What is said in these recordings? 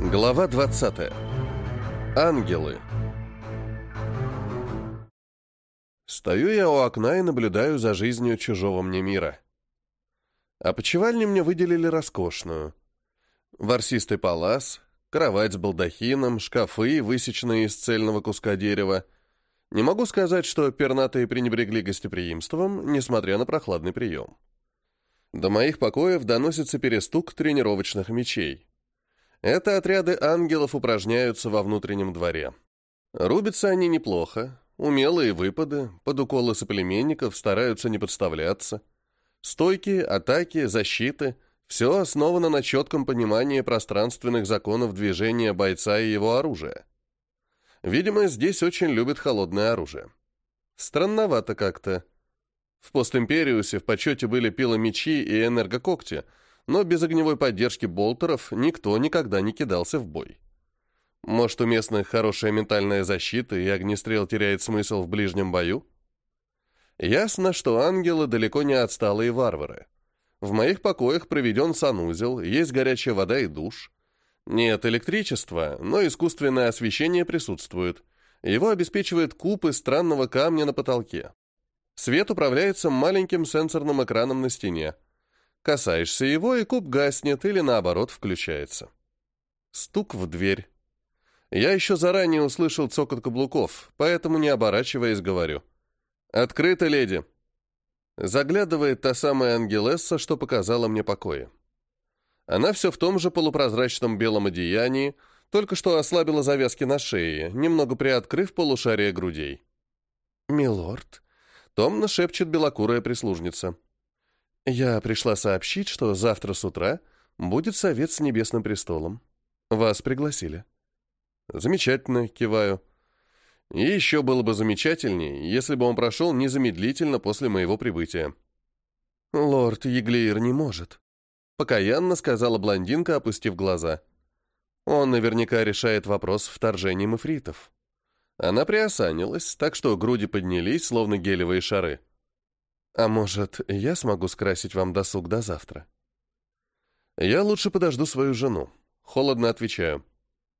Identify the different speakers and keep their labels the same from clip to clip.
Speaker 1: Глава 20. Ангелы. Стою я у окна и наблюдаю за жизнью чужого мне мира. А мне выделили роскошную. Ворсистый палас, кровать с балдахином, шкафы, высеченные из цельного куска дерева. Не могу сказать, что пернатые пренебрегли гостеприимством, несмотря на прохладный прием. До моих покоев доносится перестук тренировочных мечей. Это отряды ангелов упражняются во внутреннем дворе. Рубятся они неплохо, умелые выпады, под уколы соплеменников стараются не подставляться. Стойки, атаки, защиты – все основано на четком понимании пространственных законов движения бойца и его оружия. Видимо, здесь очень любят холодное оружие. Странновато как-то. В постимпериусе в почете были пиломечи и энергокогти – но без огневой поддержки болтеров никто никогда не кидался в бой. Может, у местных хорошая ментальная защита, и огнестрел теряет смысл в ближнем бою? Ясно, что ангелы далеко не отсталые варвары. В моих покоях проведен санузел, есть горячая вода и душ. Нет электричества, но искусственное освещение присутствует. Его обеспечивает куб из странного камня на потолке. Свет управляется маленьким сенсорным экраном на стене. Касаешься его, и куб гаснет или наоборот включается. Стук в дверь. Я еще заранее услышал цокот каблуков, поэтому, не оборачиваясь, говорю. «Открыто, леди!» Заглядывает та самая Ангелесса, что показала мне покои. Она все в том же полупрозрачном белом одеянии, только что ослабила завязки на шее, немного приоткрыв полушарие грудей. «Милорд», — томно шепчет белокурая прислужница. Я пришла сообщить, что завтра с утра будет совет с Небесным престолом. Вас пригласили. Замечательно, киваю. И еще было бы замечательнее, если бы он прошел незамедлительно после моего прибытия. Лорд Еглеер не может. Покаянно сказала блондинка, опустив глаза. Он наверняка решает вопрос вторжением эфритов. Она приосанилась, так что груди поднялись, словно гелевые шары. А может, я смогу скрасить вам досуг до завтра? Я лучше подожду свою жену. Холодно отвечаю.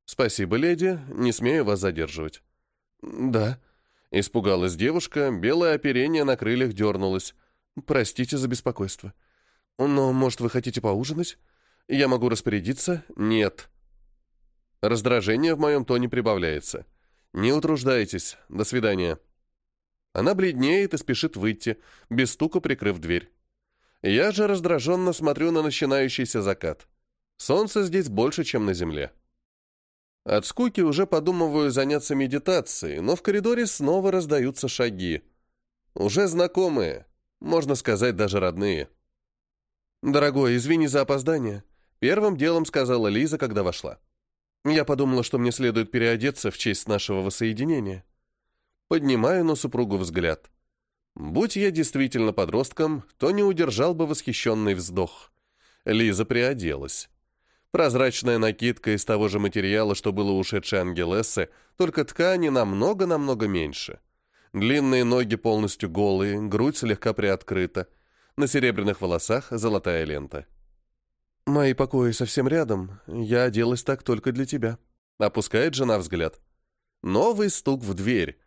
Speaker 1: Спасибо, леди, не смею вас задерживать. Да. Испугалась девушка, белое оперение на крыльях дернулось. Простите за беспокойство. Но, может, вы хотите поужинать? Я могу распорядиться? Нет. Раздражение в моем тоне прибавляется. Не утруждайтесь. До свидания. Она бледнеет и спешит выйти, без стука прикрыв дверь. Я же раздраженно смотрю на начинающийся закат. Солнце здесь больше, чем на земле. От скуки уже подумываю заняться медитацией, но в коридоре снова раздаются шаги. Уже знакомые, можно сказать, даже родные. «Дорогой, извини за опоздание», — первым делом сказала Лиза, когда вошла. «Я подумала, что мне следует переодеться в честь нашего воссоединения». Поднимаю на супругу взгляд. Будь я действительно подростком, то не удержал бы восхищенный вздох. Лиза приоделась. Прозрачная накидка из того же материала, что было ушедшей Ангелессы, только ткани намного-намного меньше. Длинные ноги полностью голые, грудь слегка приоткрыта. На серебряных волосах золотая лента. «Мои покои совсем рядом. Я оделась так только для тебя», — опускает жена взгляд. Новый стук в дверь.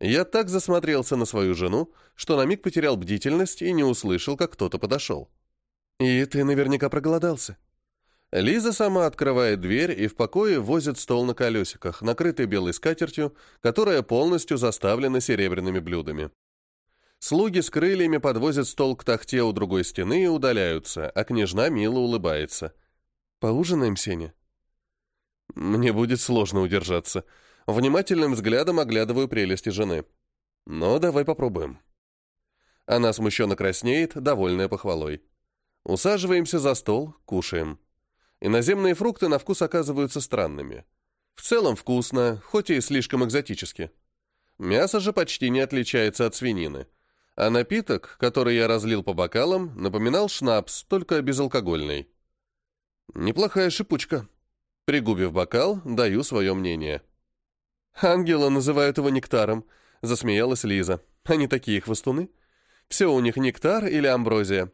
Speaker 1: Я так засмотрелся на свою жену, что на миг потерял бдительность и не услышал, как кто-то подошел. «И ты наверняка проголодался». Лиза сама открывает дверь и в покое возит стол на колесиках, накрытый белой скатертью, которая полностью заставлена серебряными блюдами. Слуги с крыльями подвозят стол к тахте у другой стены и удаляются, а княжна мило улыбается. «Поужинаем, Сеня?» Мне будет сложно удержаться. Внимательным взглядом оглядываю прелести жены. Но давай попробуем. Она смущенно краснеет, довольная похвалой. Усаживаемся за стол, кушаем. Иноземные фрукты на вкус оказываются странными. В целом вкусно, хоть и слишком экзотически. Мясо же почти не отличается от свинины. А напиток, который я разлил по бокалам, напоминал шнапс, только безалкогольный. Неплохая шипучка. Пригубив бокал, даю свое мнение. «Ангела называют его нектаром», — засмеялась Лиза. «Они такие хвостуны. Все у них нектар или амброзия».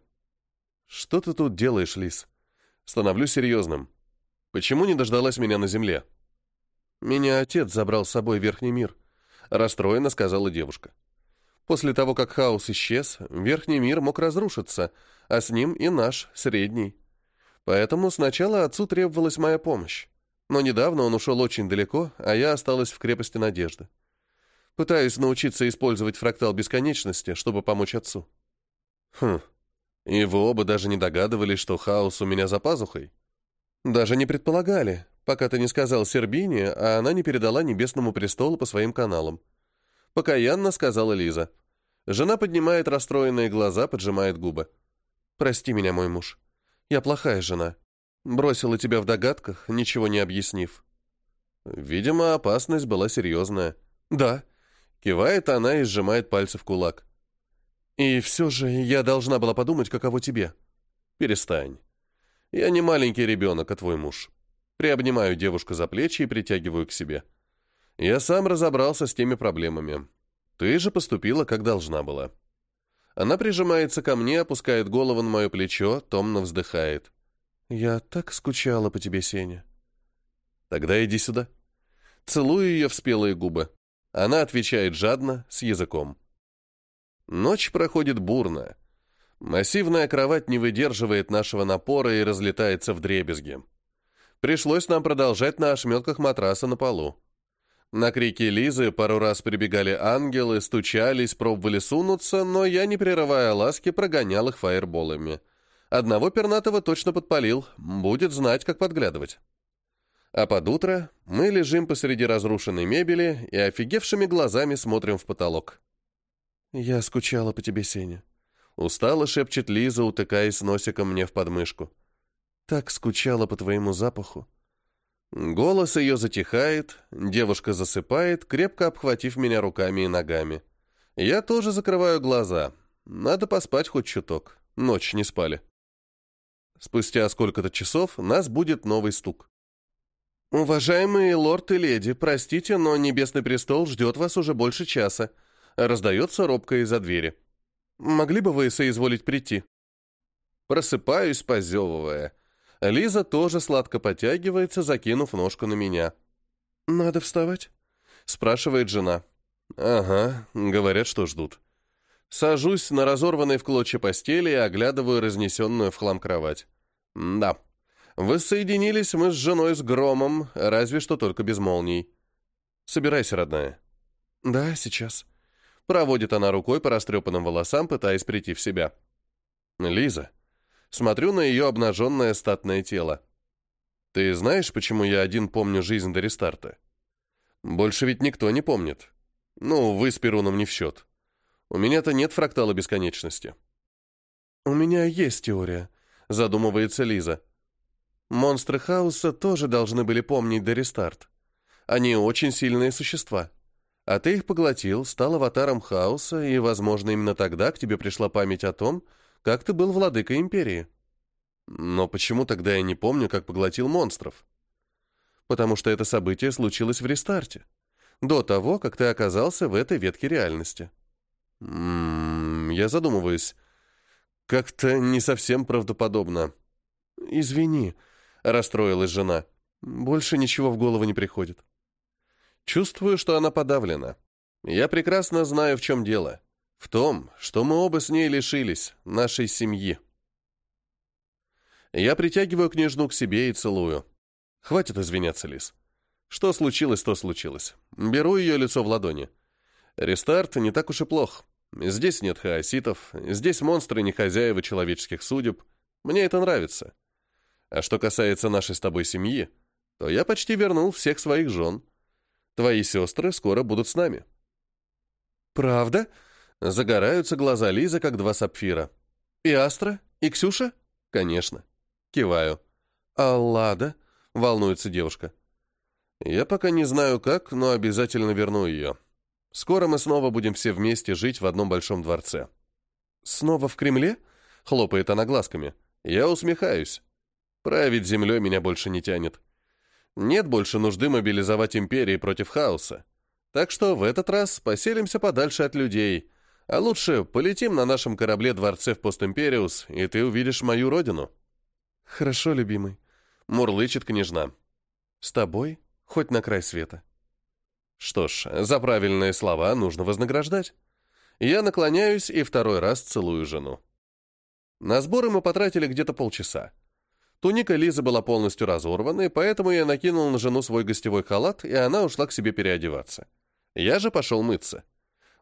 Speaker 1: «Что ты тут делаешь, Лиз?» Становлюсь серьезным. Почему не дождалась меня на земле?» «Меня отец забрал с собой в Верхний мир», — расстроенно сказала девушка. «После того, как хаос исчез, Верхний мир мог разрушиться, а с ним и наш, Средний. Поэтому сначала отцу требовалась моя помощь. Но недавно он ушел очень далеко, а я осталась в крепости Надежды. Пытаюсь научиться использовать фрактал бесконечности, чтобы помочь отцу». «Хм, и вы оба даже не догадывались, что хаос у меня за пазухой?» «Даже не предполагали, пока ты не сказал Сербине, а она не передала Небесному престолу по своим каналам. Покаянно сказала Лиза. Жена поднимает расстроенные глаза, поджимает губы. «Прости меня, мой муж. Я плохая жена. Бросила тебя в догадках, ничего не объяснив». Видимо, опасность была серьезная. «Да». Кивает она и сжимает пальцы в кулак. «И все же я должна была подумать, каково тебе». «Перестань. Я не маленький ребенок, а твой муж. Приобнимаю девушку за плечи и притягиваю к себе. Я сам разобрался с теми проблемами. Ты же поступила, как должна была. Она прижимается ко мне, опускает голову на мое плечо, томно вздыхает. Я так скучала по тебе, Сеня. Тогда иди сюда. Целую ее в спелые губы. Она отвечает жадно, с языком. Ночь проходит бурно. Массивная кровать не выдерживает нашего напора и разлетается в дребезги. Пришлось нам продолжать на ошметках матраса на полу. На крики Лизы пару раз прибегали ангелы, стучались, пробовали сунуться, но я, не прерывая ласки, прогонял их фаерболами. Одного пернатого точно подпалил, будет знать, как подглядывать. А под утро мы лежим посреди разрушенной мебели и офигевшими глазами смотрим в потолок. «Я скучала по тебе, Сеня», Устало шепчет Лиза, утыкаясь носиком мне в подмышку. Так скучала по твоему запаху. Голос ее затихает, девушка засыпает, крепко обхватив меня руками и ногами. Я тоже закрываю глаза. Надо поспать хоть чуток. Ночь не спали. Спустя сколько-то часов нас будет новый стук. «Уважаемые лорд и леди, простите, но Небесный престол ждет вас уже больше часа», раздается робко из-за двери. Могли бы вы соизволить прийти?» Просыпаюсь, позевывая. Лиза тоже сладко потягивается, закинув ножку на меня. «Надо вставать?» — спрашивает жена. «Ага», — говорят, что ждут. Сажусь на разорванной в клочья постели и оглядываю разнесенную в хлам кровать. Да, воссоединились мы с женой с громом, разве что только без молний. Собирайся, родная. Да, сейчас. Проводит она рукой по растрепанным волосам, пытаясь прийти в себя. «Лиза». Смотрю на ее обнаженное статное тело. «Ты знаешь, почему я один помню жизнь до рестарта? Больше ведь никто не помнит. Ну, вы с Перуном не в счет. У меня-то нет фрактала бесконечности». «У меня есть теория», — задумывается Лиза. «Монстры хаоса тоже должны были помнить до рестарт. Они очень сильные существа. А ты их поглотил, стал аватаром хаоса, и, возможно, именно тогда к тебе пришла память о том, как ты был владыкой империи. Но почему тогда я не помню, как поглотил монстров? Потому что это событие случилось в рестарте, до того, как ты оказался в этой ветке реальности. М я задумываюсь. Как-то не совсем правдоподобно. Извини, расстроилась жена. Больше ничего в голову не приходит. Чувствую, что она подавлена. Я прекрасно знаю, в чем дело. В том, что мы оба с ней лишились нашей семьи. Я притягиваю княжну к себе и целую. Хватит извиняться, Лис. Что случилось, то случилось. Беру ее лицо в ладони. Рестарт не так уж и плох. Здесь нет хаоситов, здесь монстры не хозяева человеческих судеб. Мне это нравится. А что касается нашей с тобой семьи, то я почти вернул всех своих жен. Твои сестры скоро будут с нами». «Правда?» Загораются глаза Лизы, как два сапфира. «И Астра? И Ксюша?» «Конечно». Киваю. «А Лада?» — волнуется девушка. «Я пока не знаю как, но обязательно верну ее. Скоро мы снова будем все вместе жить в одном большом дворце». «Снова в Кремле?» — хлопает она глазками. «Я усмехаюсь. Править землей меня больше не тянет. Нет больше нужды мобилизовать империи против хаоса. Так что в этот раз поселимся подальше от людей, а лучше полетим на нашем корабле-дворце в Постимпериус, и ты увидишь мою родину». «Хорошо, любимый. Мурлычет княжна. «С тобой? Хоть на край света». Что ж, за правильные слова нужно вознаграждать. Я наклоняюсь и второй раз целую жену. На сборы мы потратили где-то полчаса. Туника Лизы была полностью разорвана, и поэтому я накинул на жену свой гостевой халат, и она ушла к себе переодеваться. Я же пошел мыться.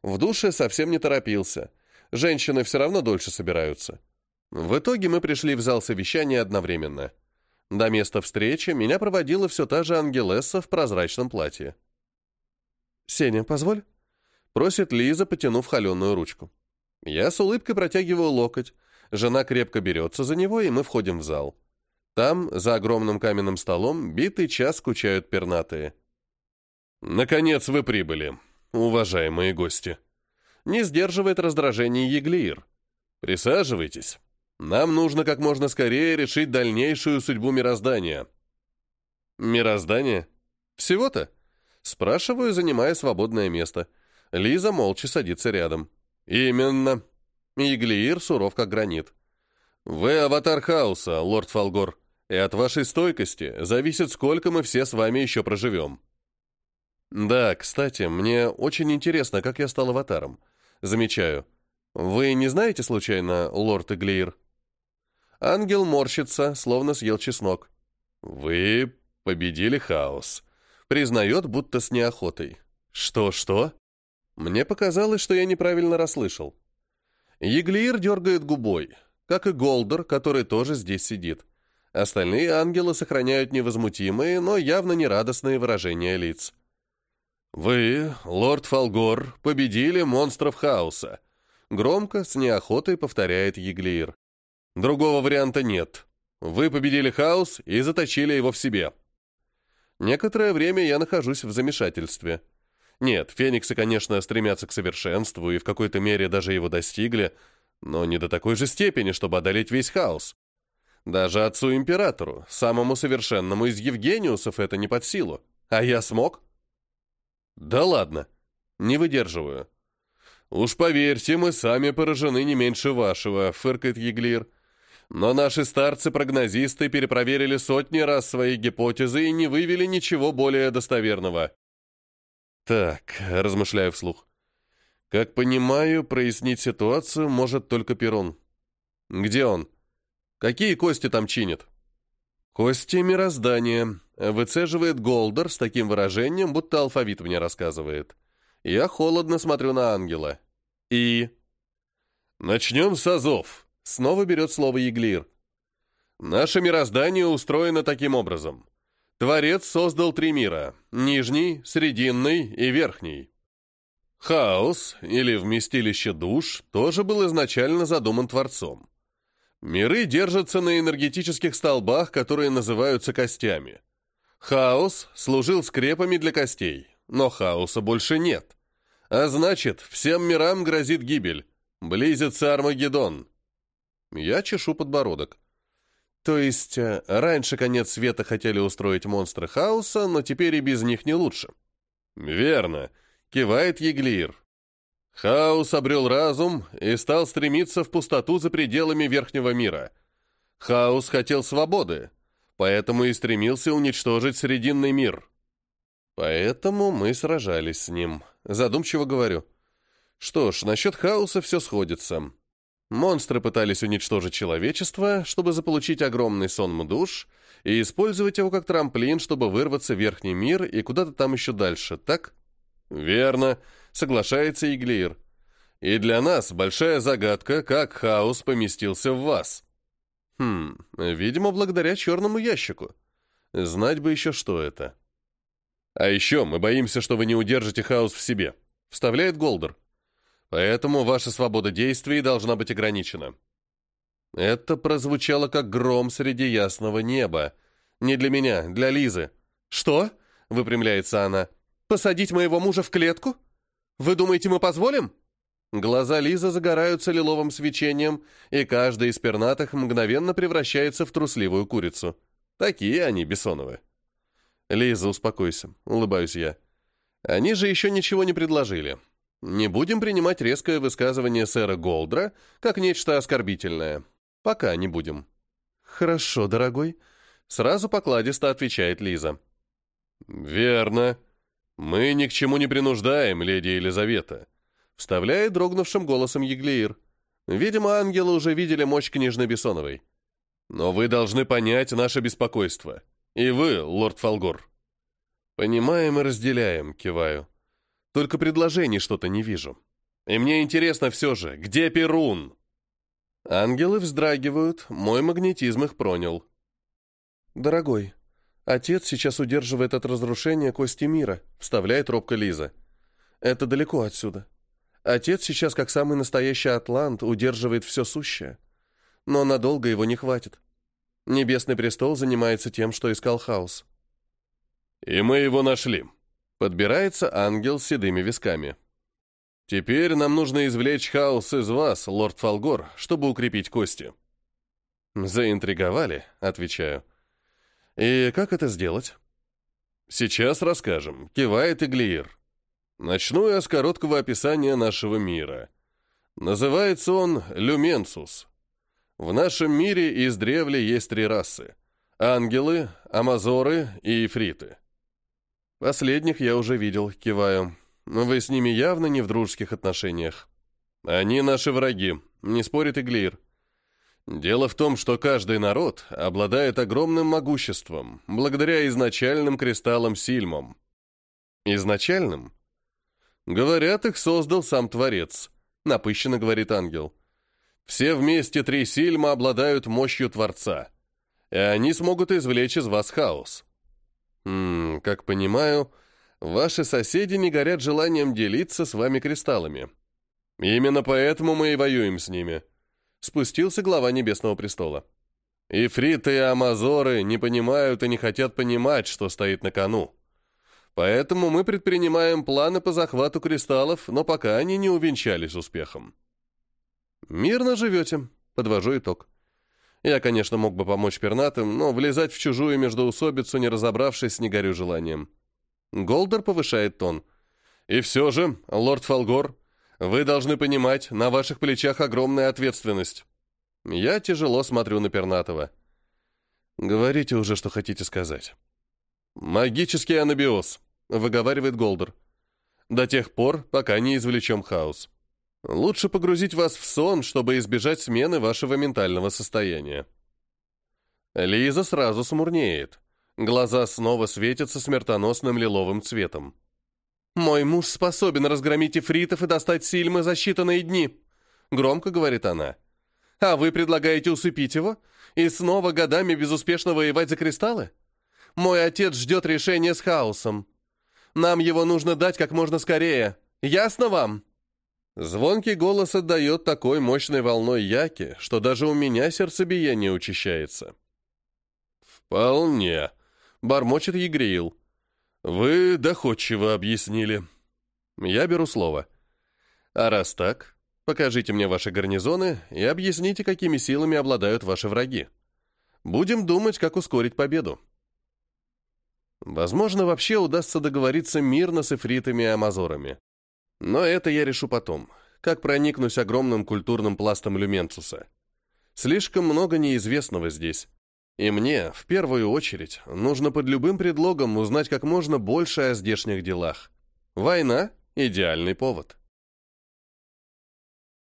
Speaker 1: В душе совсем не торопился. Женщины все равно дольше собираются. В итоге мы пришли в зал совещания одновременно. До места встречи меня проводила все та же Ангелесса в прозрачном платье. «Сеня, позволь?» — просит Лиза, потянув холеную ручку. Я с улыбкой протягиваю локоть. Жена крепко берется за него, и мы входим в зал. Там, за огромным каменным столом, битый час скучают пернатые. «Наконец вы прибыли, уважаемые гости!» Не сдерживает раздражение Еглиир. «Присаживайтесь. Нам нужно как можно скорее решить дальнейшую судьбу мироздания». «Мироздание? Всего-то?» Спрашиваю, занимая свободное место. Лиза молча садится рядом. «Именно». Еглиир суров как гранит. «Вы аватар хаоса, лорд Фалгор, и от вашей стойкости зависит, сколько мы все с вами еще проживем». «Да, кстати, мне очень интересно, как я стал аватаром. Замечаю. Вы не знаете, случайно, лорд Иглиир?» Ангел морщится, словно съел чеснок. «Вы победили хаос», признает, будто с неохотой. «Что-что?» Мне показалось, что я неправильно расслышал. Еглиир дергает губой, как и Голдер, который тоже здесь сидит. Остальные ангелы сохраняют невозмутимые, но явно нерадостные выражения лиц. «Вы, лорд Фалгор, победили монстров хаоса», — громко, с неохотой повторяет Еглиир. «Другого варианта нет. Вы победили хаос и заточили его в себе». Некоторое время я нахожусь в замешательстве. Нет, фениксы, конечно, стремятся к совершенству и в какой-то мере даже его достигли, но не до такой же степени, чтобы одолеть весь хаос. Даже отцу-императору, самому совершенному из Евгениусов, это не под силу. А я смог? Да ладно, не выдерживаю. Уж поверьте, мы сами поражены не меньше вашего, фыркает Еглир. Но наши старцы-прогнозисты перепроверили сотни раз свои гипотезы и не вывели ничего более достоверного. Так, размышляю вслух. Как понимаю, прояснить ситуацию может только Перун. Где он? Какие кости там чинит? Кости мироздания. Выцеживает Голдер с таким выражением, будто алфавит мне рассказывает. Я холодно смотрю на ангела. И... Начнем с азов. Снова берет слово Еглир. Наше мироздание устроено таким образом. Творец создал три мира – нижний, срединный и верхний. Хаос, или вместилище душ, тоже был изначально задуман Творцом. Миры держатся на энергетических столбах, которые называются костями. Хаос служил скрепами для костей, но хаоса больше нет. А значит, всем мирам грозит гибель. Близится Армагеддон. Я чешу подбородок. То есть, э, раньше конец света хотели устроить монстры хаоса, но теперь и без них не лучше. Верно, кивает Еглир. Хаос обрел разум и стал стремиться в пустоту за пределами верхнего мира. Хаос хотел свободы, поэтому и стремился уничтожить Срединный мир. Поэтому мы сражались с ним. Задумчиво говорю. Что ж, насчет хаоса все сходится. Монстры пытались уничтожить человечество, чтобы заполучить огромный сонм душ и использовать его как трамплин, чтобы вырваться в верхний мир и куда-то там еще дальше, так? Верно, соглашается Иглир. И для нас большая загадка, как хаос поместился в вас. Хм, видимо, благодаря черному ящику. Знать бы еще, что это. А еще мы боимся, что вы не удержите хаос в себе, вставляет Голдер. Поэтому ваша свобода действий должна быть ограничена». Это прозвучало как гром среди ясного неба. Не для меня, для Лизы. «Что?» — выпрямляется она. «Посадить моего мужа в клетку? Вы думаете, мы позволим?» Глаза Лизы загораются лиловым свечением, и каждый из пернатых мгновенно превращается в трусливую курицу. Такие они, Бессоновы. «Лиза, успокойся», — улыбаюсь я. «Они же еще ничего не предложили. Не будем принимать резкое высказывание сэра Голдра как нечто оскорбительное. Пока не будем. Хорошо, дорогой. Сразу покладисто отвечает Лиза. «Верно. Мы ни к чему не принуждаем, леди Елизавета», вставляет дрогнувшим голосом Еглеир. Видимо, ангелы уже видели мощь княжны Бессоновой. «Но вы должны понять наше беспокойство. И вы, лорд Фолгор». «Понимаем и разделяем», — киваю. «Только предложений что-то не вижу. И мне интересно все же, где Перун?» Ангелы вздрагивают, мой магнетизм их пронял. «Дорогой, отец сейчас удерживает от разрушения кости мира», — вставляет робко Лиза. «Это далеко отсюда. Отец сейчас, как самый настоящий атлант, удерживает все сущее. Но надолго его не хватит. Небесный престол занимается тем, что искал хаос». «И мы его нашли», — подбирается ангел с седыми висками. «Теперь нам нужно извлечь хаос из вас, лорд Фолгор, чтобы укрепить кости». «Заинтриговали», — отвечаю. «И как это сделать?» «Сейчас расскажем», — кивает Иглиир. «Начну я с короткого описания нашего мира. Называется он Люменсус. В нашем мире издревле есть три расы — ангелы, амазоры и ифриты. Последних я уже видел, киваю. Вы с ними явно не в дружеских отношениях. Они наши враги, не спорит Иглир. Дело в том, что каждый народ обладает огромным могуществом, благодаря изначальным кристаллам Сильмам. Изначальным? Говорят, их создал сам Творец, напыщенно говорит ангел. Все вместе три Сильма обладают мощью Творца, и они смогут извлечь из вас хаос. М как понимаю, ваши соседи не горят желанием делиться с вами кристаллами. Именно поэтому мы и воюем с ними спустился глава Небесного престола. Ифриты и амазоры не понимают и не хотят понимать, что стоит на кону. Поэтому мы предпринимаем планы по захвату кристаллов, но пока они не увенчались успехом. Мирно живете, подвожу итог. Я, конечно, мог бы помочь пернатым, но влезать в чужую междоусобицу, не разобравшись, не горю желанием. Голдер повышает тон. И все же, лорд Фолгор, вы должны понимать, на ваших плечах огромная ответственность. Я тяжело смотрю на пернатого. Говорите уже, что хотите сказать. Магический анабиоз, выговаривает Голдер. До тех пор, пока не извлечем хаос. Лучше погрузить вас в сон, чтобы избежать смены вашего ментального состояния. Лиза сразу смурнеет. Глаза снова светятся смертоносным лиловым цветом. «Мой муж способен разгромить ифритов и достать сильмы за считанные дни», — громко говорит она. «А вы предлагаете усыпить его и снова годами безуспешно воевать за кристаллы? Мой отец ждет решения с хаосом. Нам его нужно дать как можно скорее. Ясно вам?» Звонкий голос отдает такой мощной волной яки, что даже у меня сердцебиение учащается. «Вполне», — бормочет Егриил. «Вы доходчиво объяснили». Я беру слово. «А раз так, покажите мне ваши гарнизоны и объясните, какими силами обладают ваши враги. Будем думать, как ускорить победу». Возможно, вообще удастся договориться мирно с эфритами и амазорами. Но это я решу потом, как проникнусь огромным культурным пластом Люменцуса. Слишком много неизвестного здесь. И мне, в первую очередь, нужно под любым предлогом узнать как можно больше о здешних делах. Война — идеальный повод.